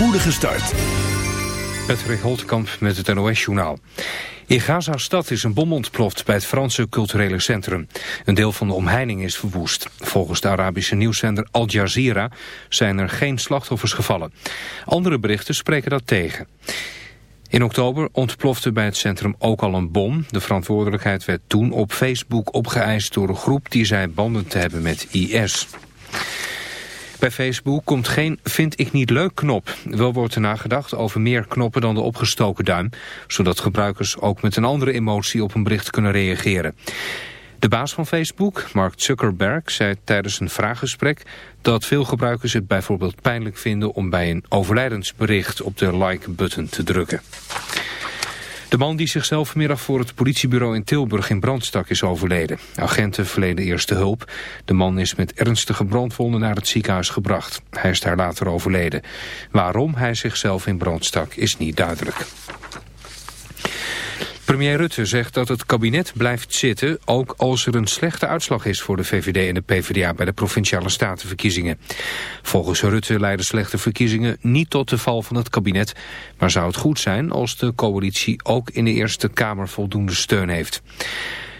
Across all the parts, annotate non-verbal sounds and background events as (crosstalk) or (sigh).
spoedige start. Patrick Holtkamp met het NOS-journaal. In Gaza-stad is een bom ontploft bij het Franse culturele centrum. Een deel van de omheining is verwoest. Volgens de Arabische nieuwszender Al Jazeera zijn er geen slachtoffers gevallen. Andere berichten spreken dat tegen. In oktober ontplofte bij het centrum ook al een bom. De verantwoordelijkheid werd toen op Facebook opgeëist door een groep die zei banden te hebben met IS. Bij Facebook komt geen vind ik niet leuk knop. Wel wordt er nagedacht over meer knoppen dan de opgestoken duim, zodat gebruikers ook met een andere emotie op een bericht kunnen reageren. De baas van Facebook, Mark Zuckerberg, zei tijdens een vraaggesprek dat veel gebruikers het bijvoorbeeld pijnlijk vinden om bij een overlijdensbericht op de like-button te drukken. De man die zichzelf vanmiddag voor het politiebureau in Tilburg in brand stak is overleden. Agenten verleden eerste hulp. De man is met ernstige brandwonden naar het ziekenhuis gebracht. Hij is daar later overleden. Waarom hij zichzelf in brand stak is niet duidelijk. Premier Rutte zegt dat het kabinet blijft zitten... ook als er een slechte uitslag is voor de VVD en de PvdA... bij de Provinciale Statenverkiezingen. Volgens Rutte leiden slechte verkiezingen niet tot de val van het kabinet... maar zou het goed zijn als de coalitie ook in de Eerste Kamer voldoende steun heeft.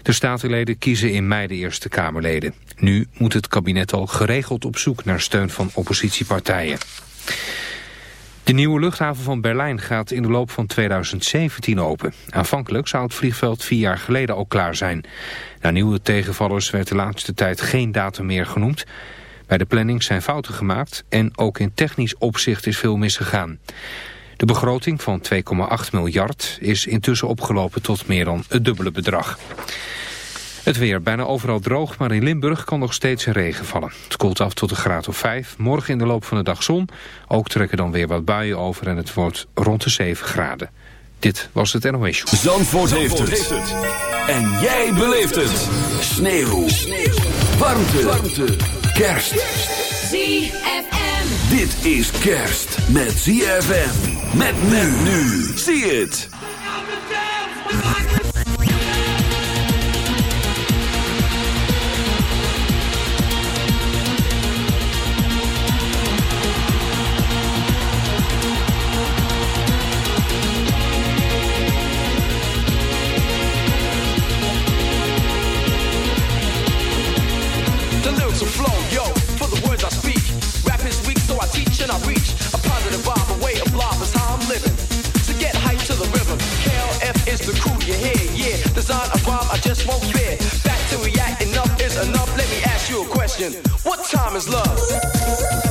De statenleden kiezen in mei de Eerste Kamerleden. Nu moet het kabinet al geregeld op zoek naar steun van oppositiepartijen. De nieuwe luchthaven van Berlijn gaat in de loop van 2017 open. Aanvankelijk zou het vliegveld vier jaar geleden al klaar zijn. Na nieuwe tegenvallers werd de laatste tijd geen datum meer genoemd. Bij de planning zijn fouten gemaakt en ook in technisch opzicht is veel misgegaan. De begroting van 2,8 miljard is intussen opgelopen tot meer dan het dubbele bedrag. Het weer bijna overal droog, maar in Limburg kan nog steeds regen vallen. Het koelt af tot een graad of 5. Morgen in de loop van de dag zon. Ook trekken dan weer wat buien over en het wordt rond de 7 graden. Dit was het NOS Show. Zandvoort, heeft, het. En jij beleeft het. Sneeuw. Sneeuw. Warmte. Warmte. Kerst. ZFM. Dit is kerst met ZFM. Met men nu. Zie het. Just won't fear. Back to react, enough is enough. Let me ask you a question. What time is love?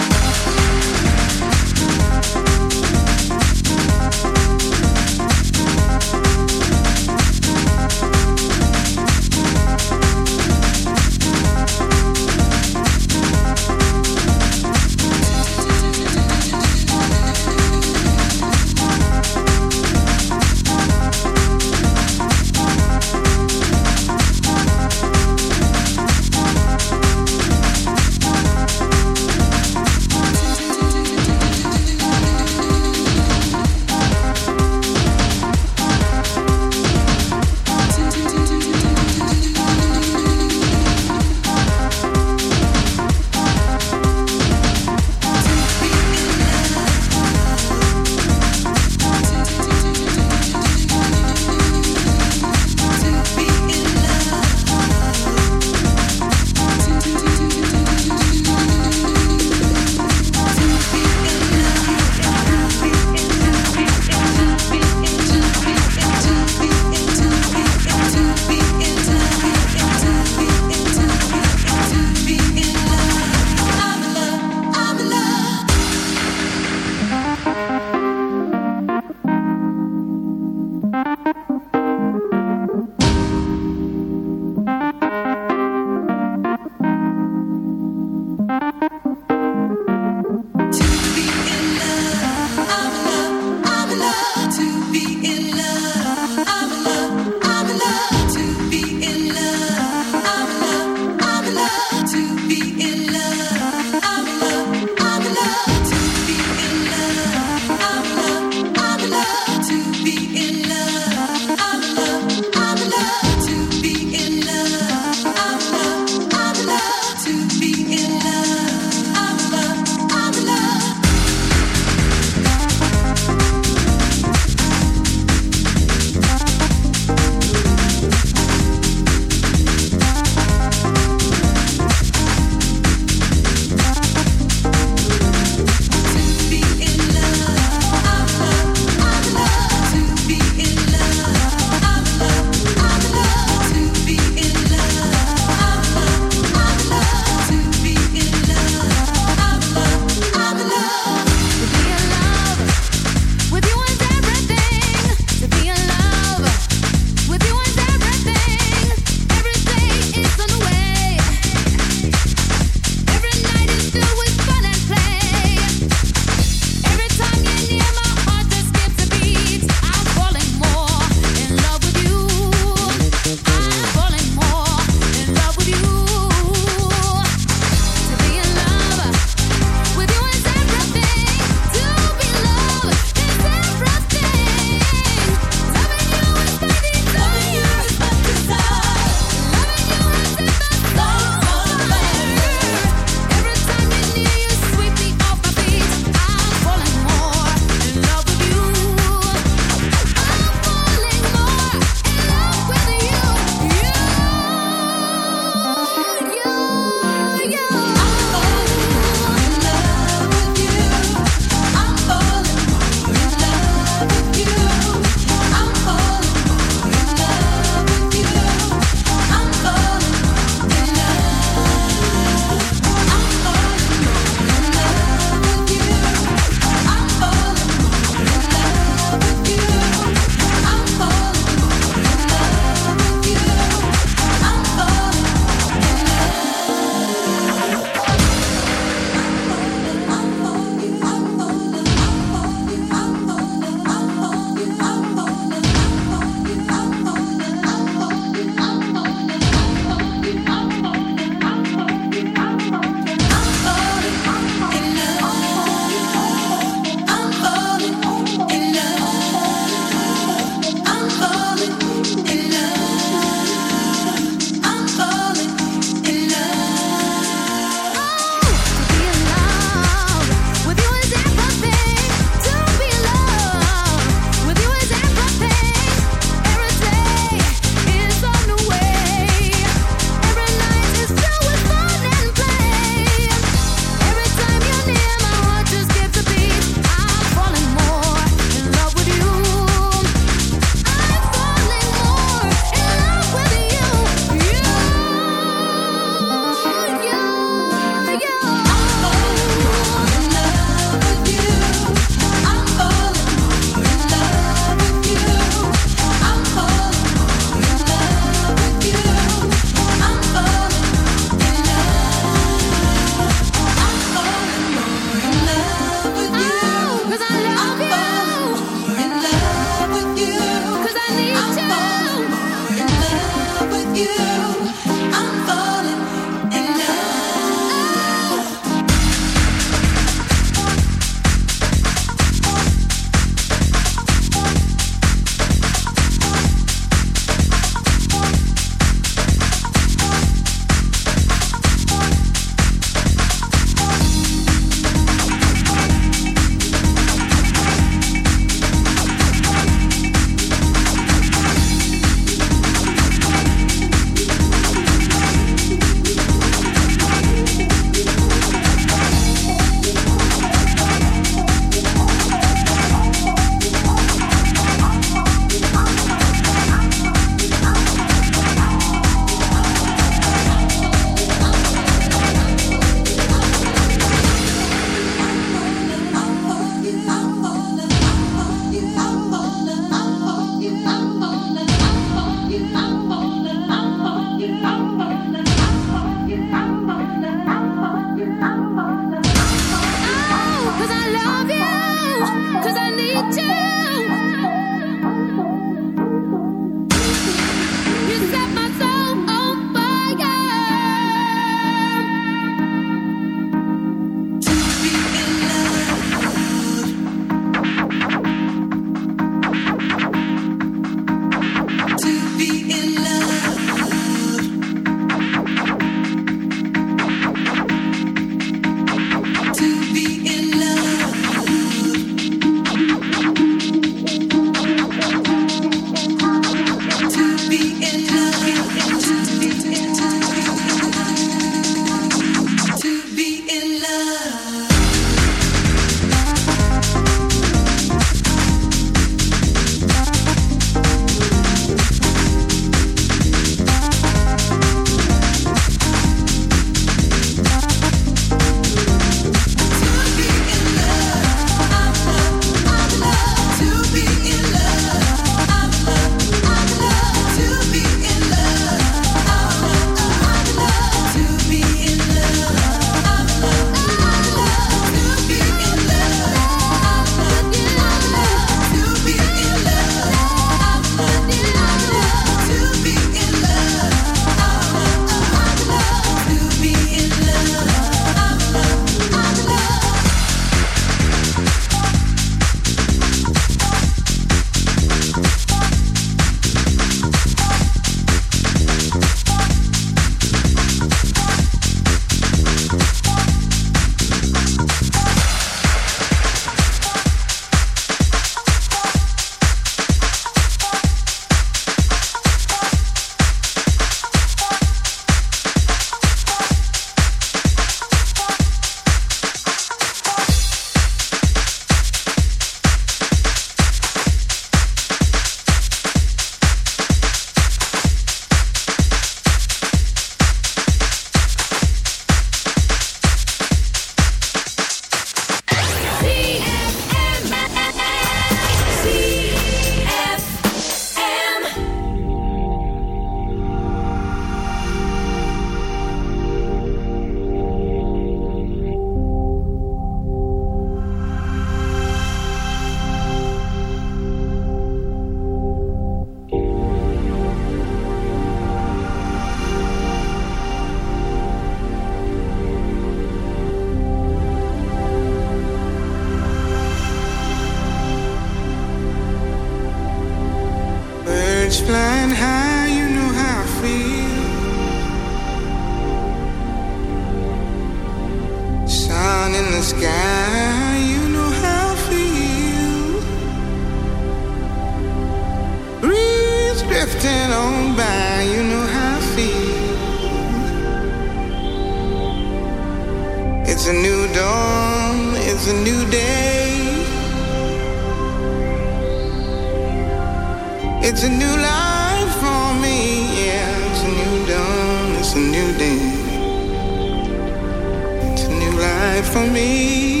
for me.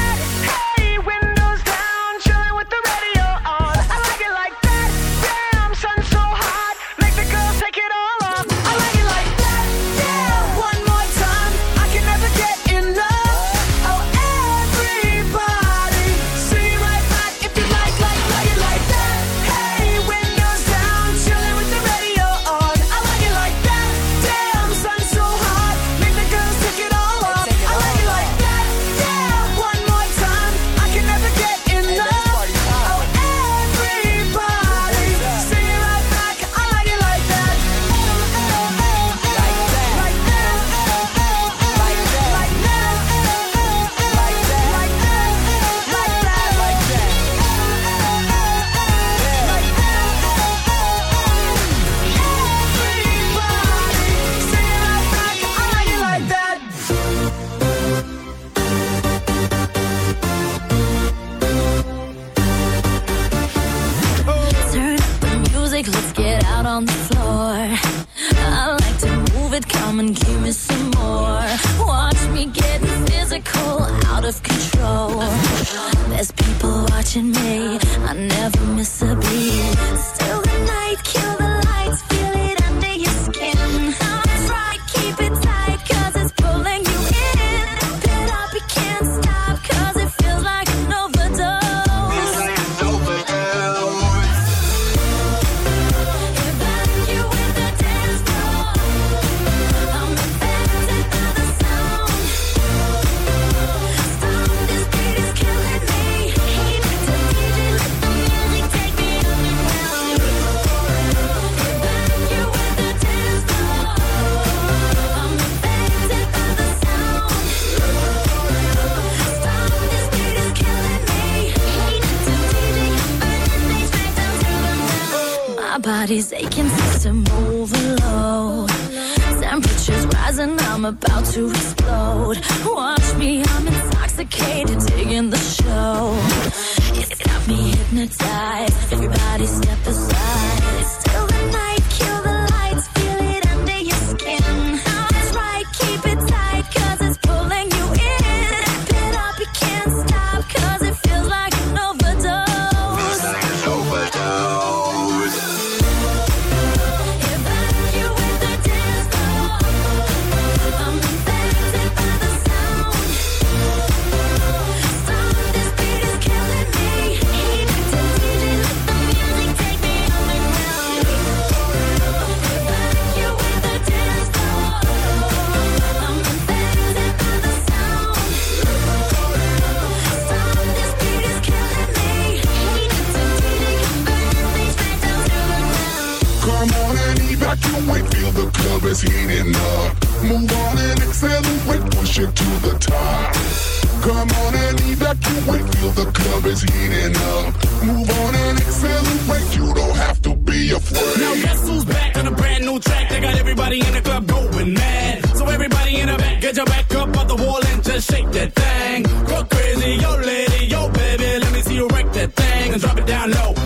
I'm going mad. So everybody in the back, get your back up on the wall and just shake that thing. Go crazy, yo lady, yo baby, let me see you wreck that thing and drop it down low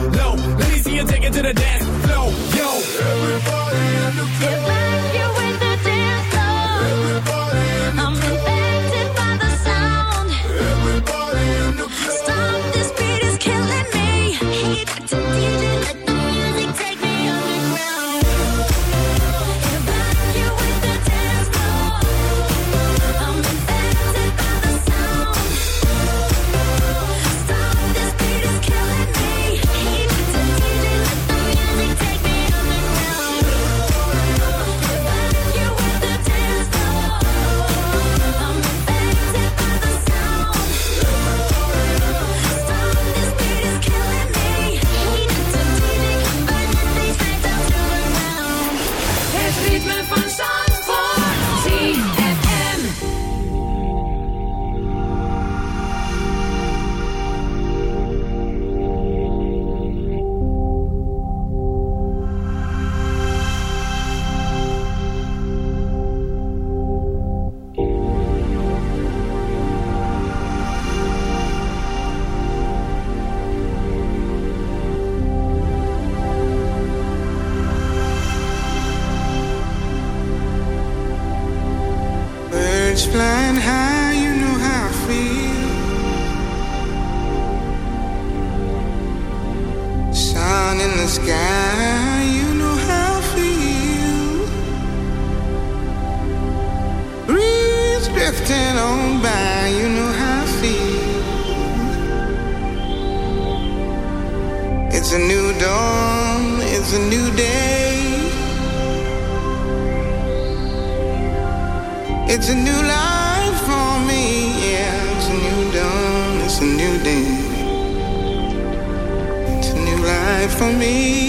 for me.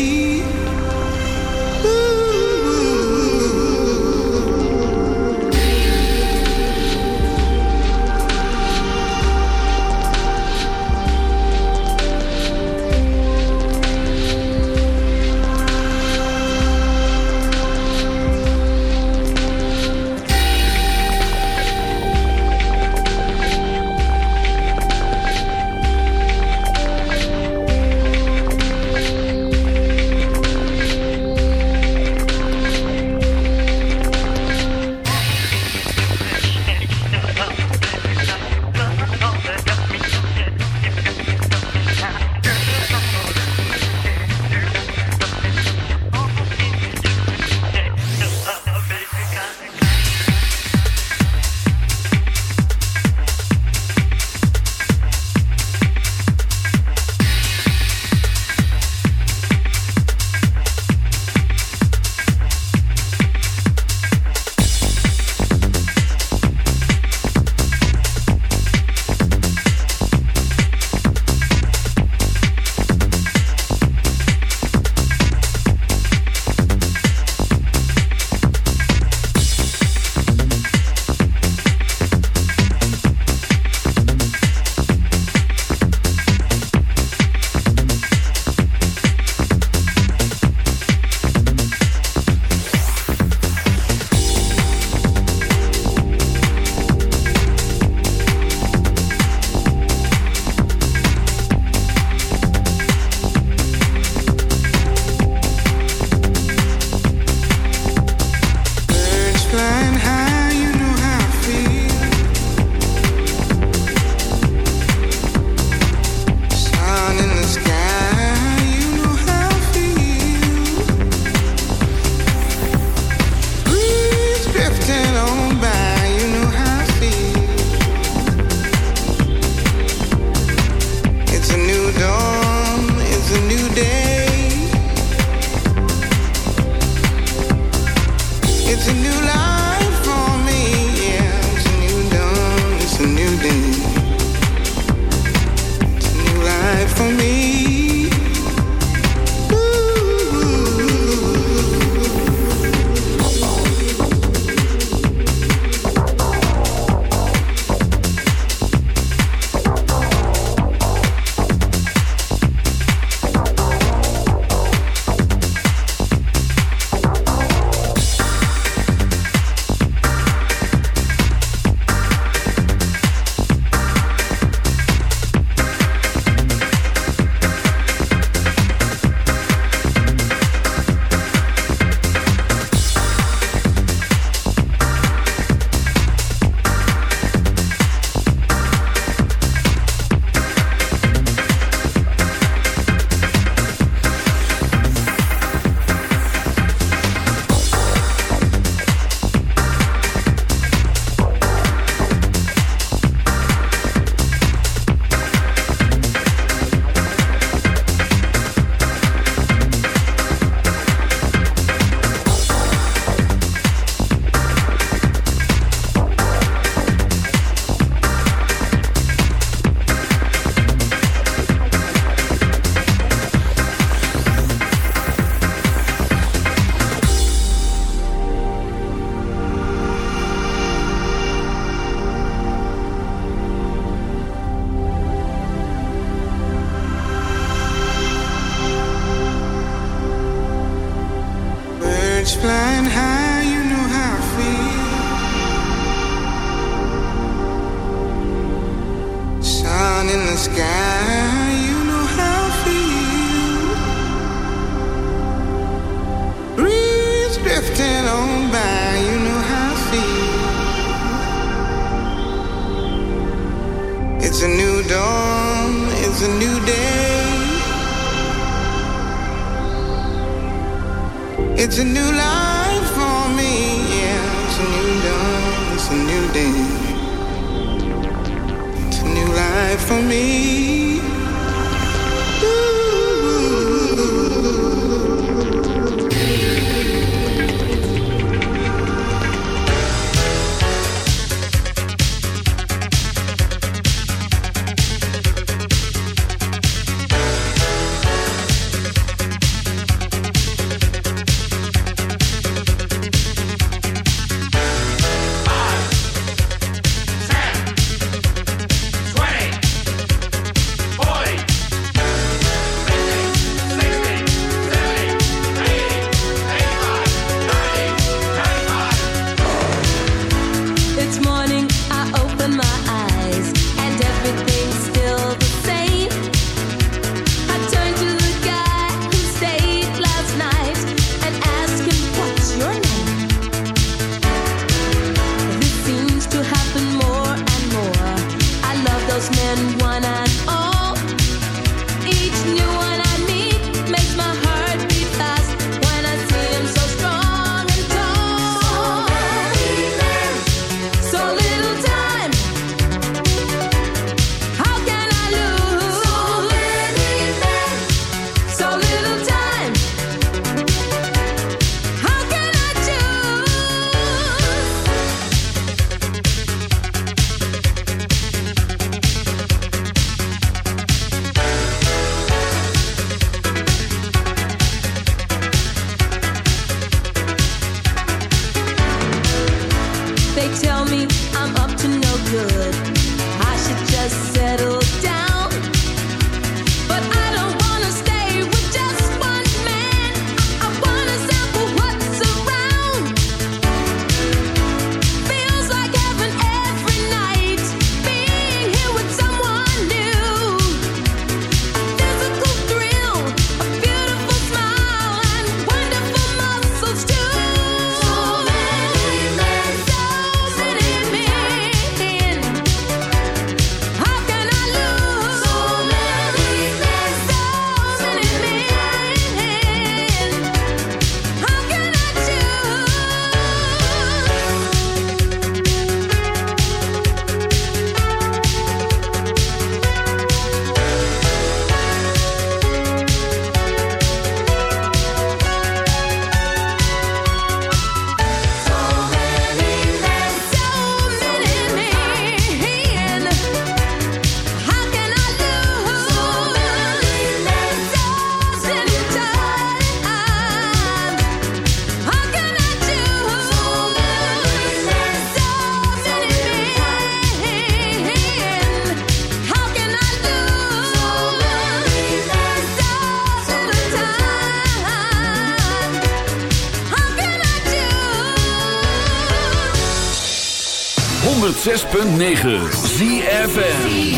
106.9 ZFN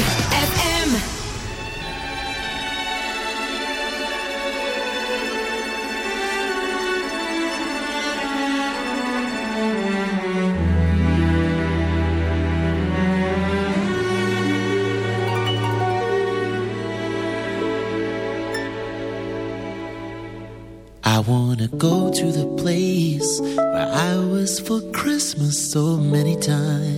I wanna go to the place where I was for Christmas so many times.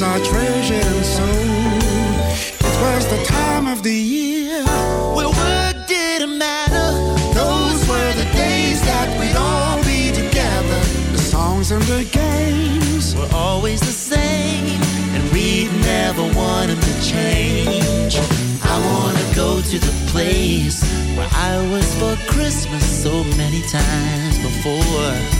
Memories are treasured and so. It was the time of the year where work didn't matter. Those were the days that we'd all be together. The songs and the games were always the same, and we'd never want them to change. I wanna go to the place where I was for Christmas so many times before.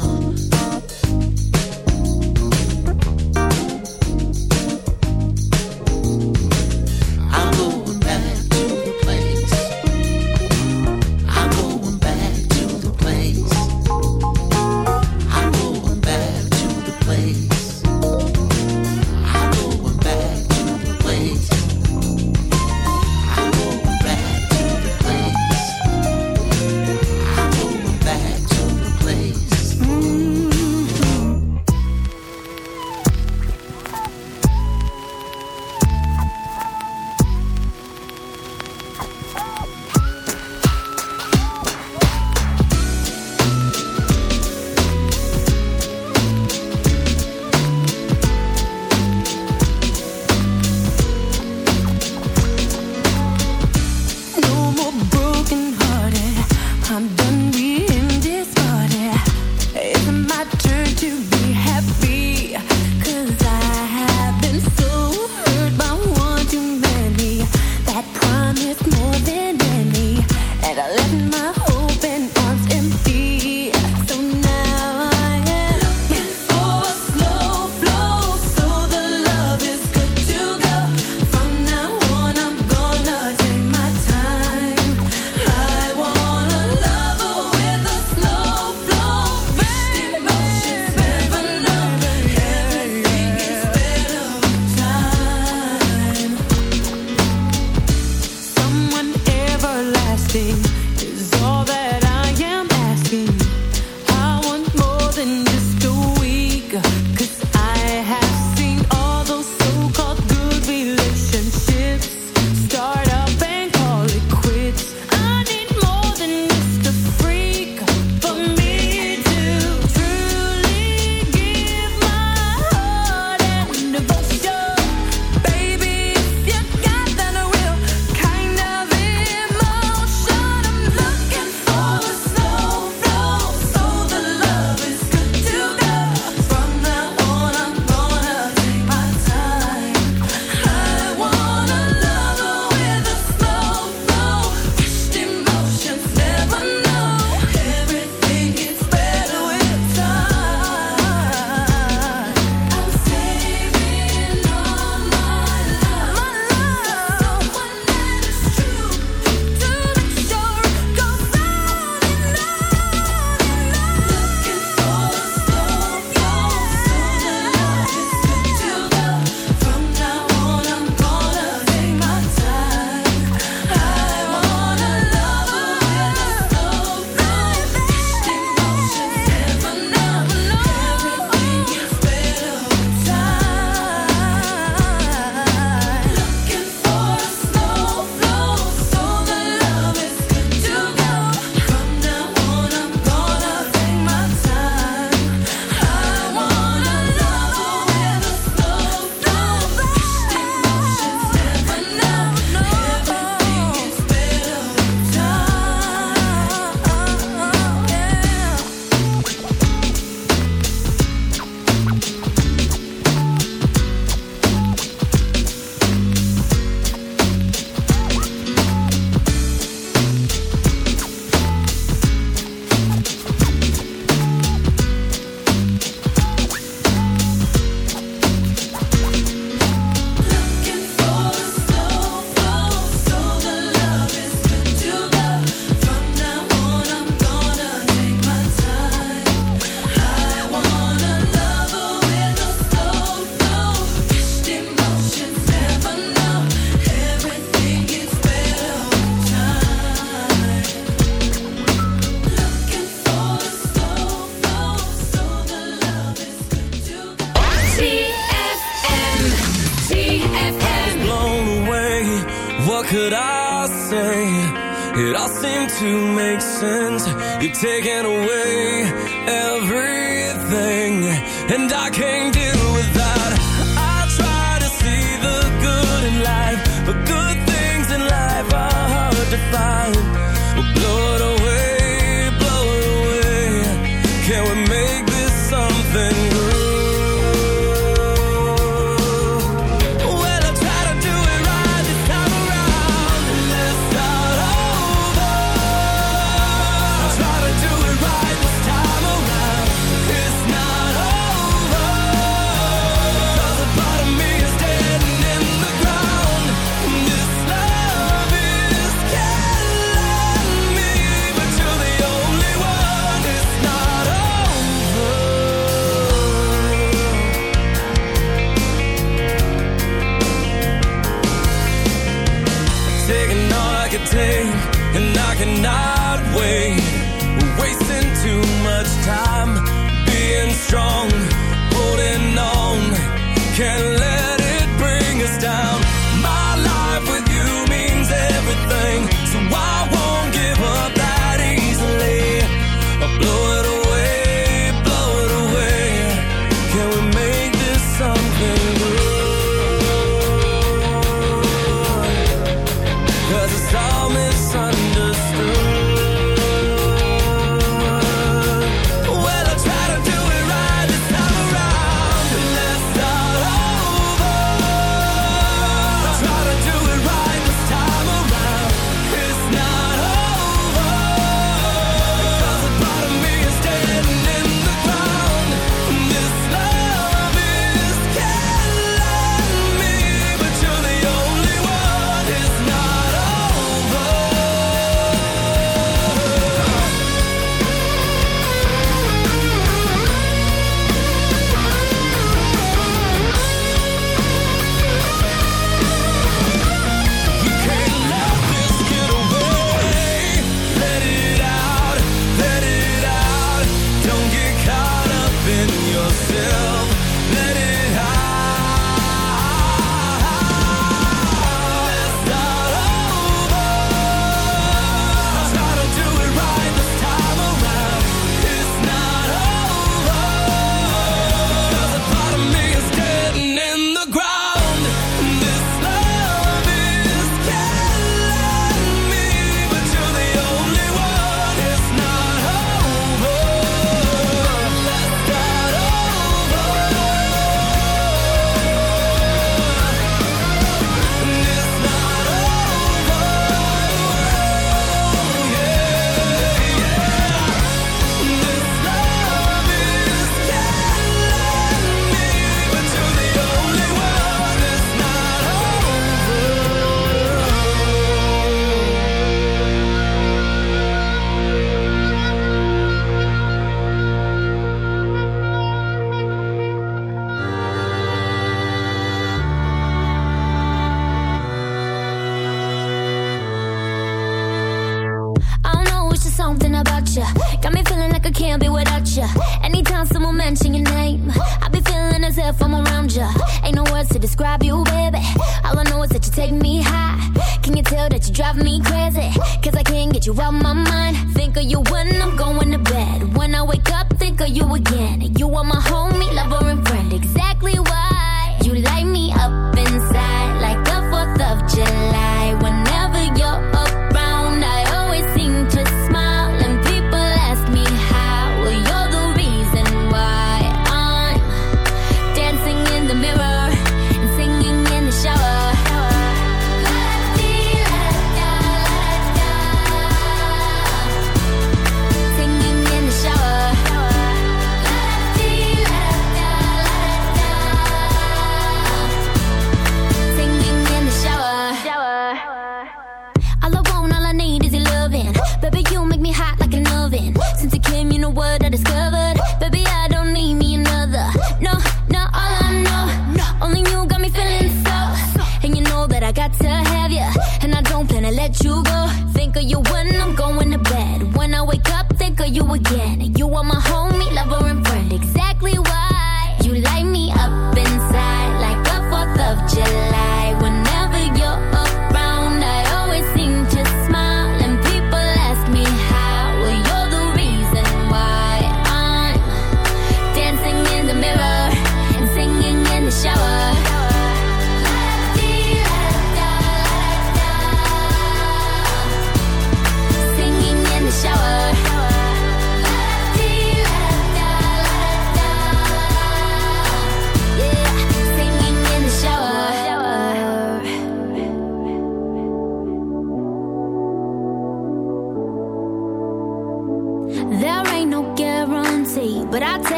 You're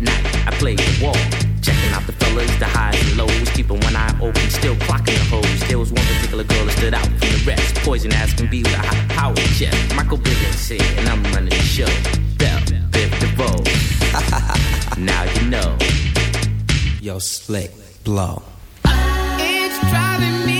night I play the wall. Checking out the fellas, the highs and lows. Keeping one eye open, still clocking the hoes. There was one particular girl that stood out from the rest. Poison ass can be with a high power chest. Michael Bivins here, and I'm running the show. Bell, Biv DeVoe. (laughs) now you know. Yo, slick, blow. It's driving me.